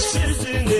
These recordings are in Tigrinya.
sesini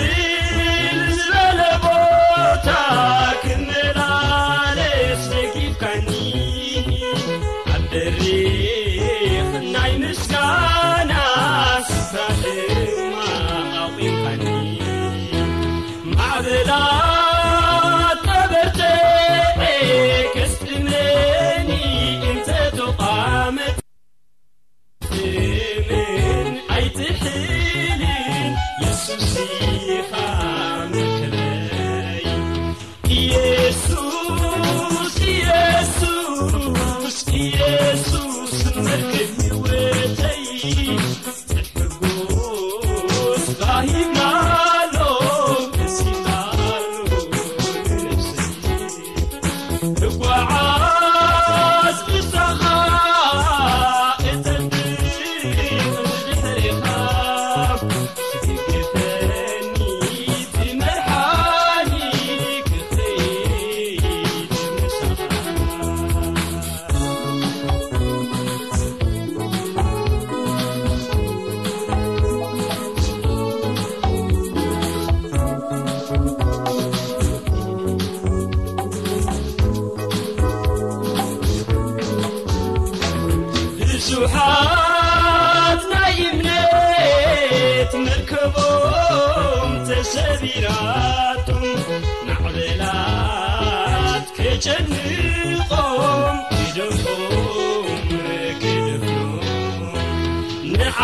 Yeah.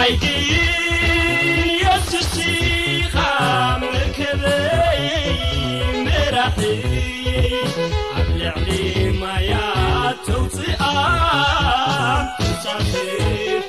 يكين يسيخمكبرحي بلحميا توطق ف